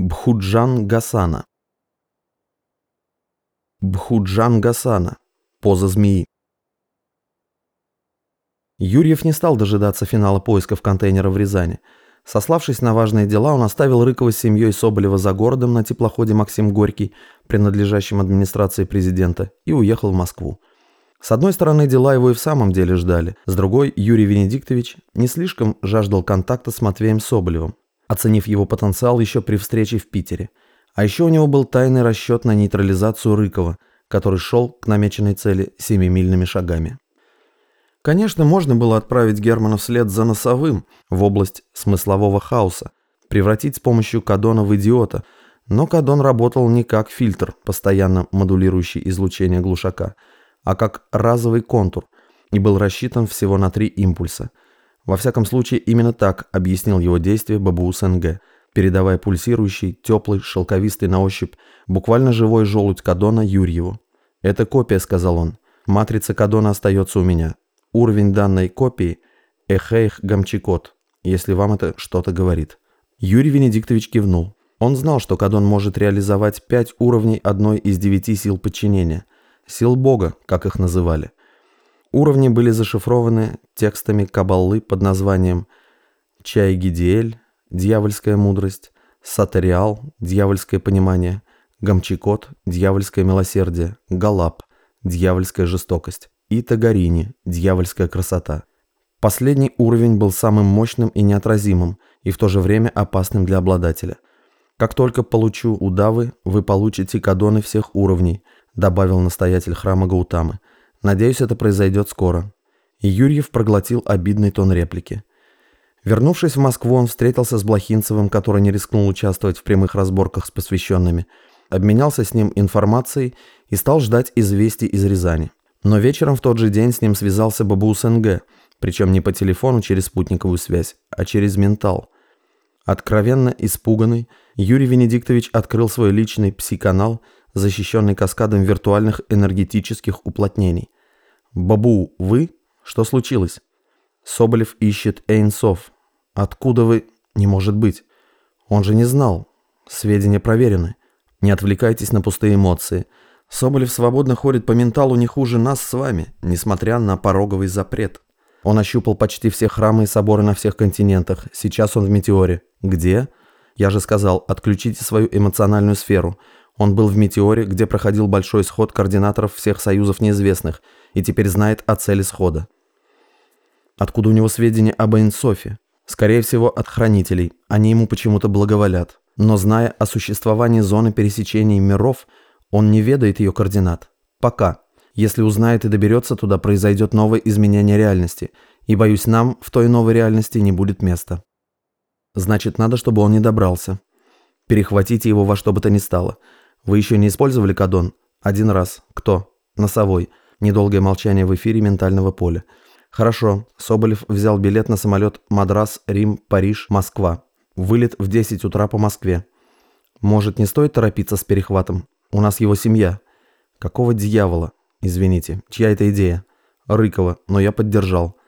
Бхуджан Гасана. Бхуджан Гасана. Поза змеи. Юрьев не стал дожидаться финала поисков контейнера в Рязани. Сославшись на важные дела, он оставил Рыкова с семьей Соболева за городом на теплоходе «Максим Горький», принадлежащем администрации президента, и уехал в Москву. С одной стороны, дела его и в самом деле ждали. С другой, Юрий Венедиктович не слишком жаждал контакта с Матвеем Соболевым, оценив его потенциал еще при встрече в Питере. А еще у него был тайный расчет на нейтрализацию Рыкова, который шел к намеченной цели семимильными шагами. Конечно, можно было отправить Германа вслед за носовым в область смыслового хаоса, превратить с помощью Кадона в идиота, но Кадон работал не как фильтр, постоянно модулирующий излучение глушака, а как разовый контур и был рассчитан всего на три импульса – во всяком случае, именно так объяснил его действие Бабуус НГ, передавая пульсирующий, теплый, шелковистый на ощупь, буквально живой желудь Кадона Юрьеву. «Это копия», — сказал он. «Матрица Кадона остается у меня. Уровень данной копии — Эхейх Гамчикот, если вам это что-то говорит». Юрий Венедиктович кивнул. Он знал, что Кадон может реализовать пять уровней одной из девяти сил подчинения. Сил Бога, как их называли. Уровни были зашифрованы текстами кабаллы под названием Чай-Гидиэль, Дьявольская мудрость, Сатариал, Дьявольское понимание, Гамчикот, Дьявольское милосердие, Галап, Дьявольская жестокость и Тагарини, Дьявольская красота. Последний уровень был самым мощным и неотразимым, и в то же время опасным для обладателя. «Как только получу удавы, вы получите кадоны всех уровней», добавил настоятель храма Гаутамы – Надеюсь, это произойдет скоро». И Юрьев проглотил обидный тон реплики. Вернувшись в Москву, он встретился с Блохинцевым, который не рискнул участвовать в прямых разборках с посвященными, обменялся с ним информацией и стал ждать известий из Рязани. Но вечером в тот же день с ним связался Бабус НГ, причем не по телефону через спутниковую связь, а через ментал. Откровенно испуганный, Юрий Венедиктович открыл свой личный пси-канал – защищенный каскадом виртуальных энергетических уплотнений. «Бабу, вы? Что случилось?» Соболев ищет Эйнсов. «Откуда вы?» «Не может быть. Он же не знал. Сведения проверены. Не отвлекайтесь на пустые эмоции. Соболев свободно ходит по менталу не хуже нас с вами, несмотря на пороговый запрет. Он ощупал почти все храмы и соборы на всех континентах. Сейчас он в Метеоре. Где? Я же сказал, отключите свою эмоциональную сферу. Он был в «Метеоре», где проходил большой сход координаторов всех союзов неизвестных, и теперь знает о цели схода. Откуда у него сведения об Эйнсофе? Скорее всего, от хранителей. Они ему почему-то благоволят. Но зная о существовании зоны пересечения миров, он не ведает ее координат. Пока. Если узнает и доберется туда, произойдет новое изменение реальности. И, боюсь, нам в той новой реальности не будет места. Значит, надо, чтобы он не добрался. Перехватите его во что бы то ни стало. Вы еще не использовали кадон? Один раз. Кто? Носовой. Недолгое молчание в эфире ментального поля. Хорошо. Соболев взял билет на самолет Мадрас, Рим, Париж, Москва. Вылет в 10 утра по Москве. Может, не стоит торопиться с перехватом? У нас его семья. Какого дьявола? Извините, чья это идея? Рыкова, но я поддержал.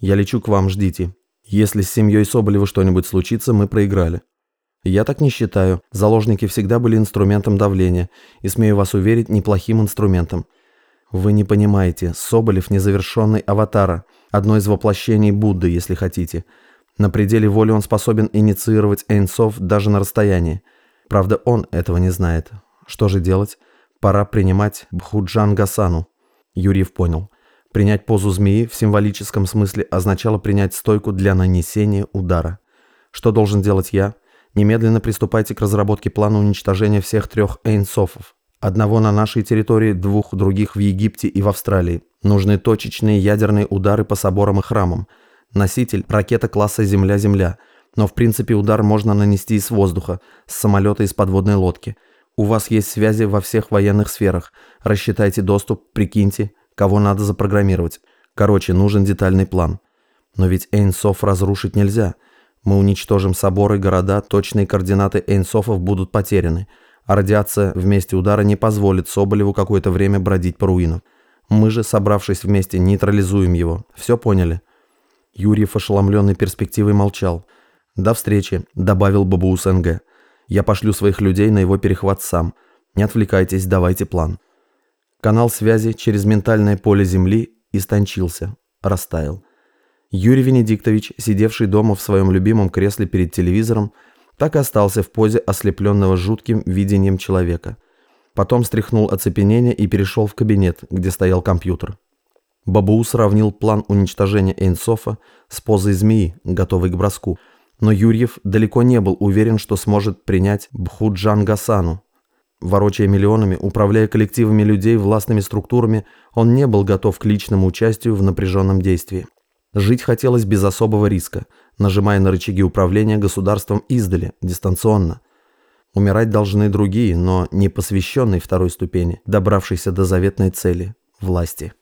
Я лечу к вам, ждите. Если с семьей Соболева что-нибудь случится, мы проиграли. Я так не считаю. Заложники всегда были инструментом давления, и, смею вас уверить, неплохим инструментом. Вы не понимаете, Соболев – незавершенный аватара, одно из воплощений Будды, если хотите. На пределе воли он способен инициировать Эйнсов даже на расстоянии. Правда, он этого не знает. Что же делать? Пора принимать Бхуджан Гасану. Юрьев понял. Принять позу змеи в символическом смысле означало принять стойку для нанесения удара. Что должен делать я? Немедленно приступайте к разработке плана уничтожения всех трех Эйнсофов. Одного на нашей территории, двух других в Египте и в Австралии. Нужны точечные ядерные удары по соборам и храмам. Носитель – ракета класса Земля-Земля. Но в принципе удар можно нанести и с воздуха, с самолета и с подводной лодки. У вас есть связи во всех военных сферах. Рассчитайте доступ, прикиньте, кого надо запрограммировать. Короче, нужен детальный план. Но ведь Эйнсоф разрушить нельзя – мы уничтожим соборы, города, точные координаты Эйнсофов будут потеряны, а радиация в месте удара не позволит Соболеву какое-то время бродить по руинам. Мы же, собравшись вместе, нейтрализуем его. Все поняли?» Юрьев, ошеломленный перспективой, молчал. «До встречи», — добавил Бабуус НГ. Я пошлю своих людей на его перехват сам. Не отвлекайтесь, давайте план. Канал связи через ментальное поле Земли истончился, растаял. Юрий Венедиктович, сидевший дома в своем любимом кресле перед телевизором, так и остался в позе ослепленного жутким видением человека. Потом стряхнул оцепенение и перешел в кабинет, где стоял компьютер. Бабуу сравнил план уничтожения Эйнсофа с позой змеи, готовой к броску, но Юрьев далеко не был уверен, что сможет принять Бхуджан Гасану. Ворочая миллионами, управляя коллективами людей властными структурами, он не был готов к личному участию в напряженном действии. Жить хотелось без особого риска, нажимая на рычаги управления государством издали, дистанционно. Умирать должны другие, но не посвященные второй ступени, добравшиеся до заветной цели – власти.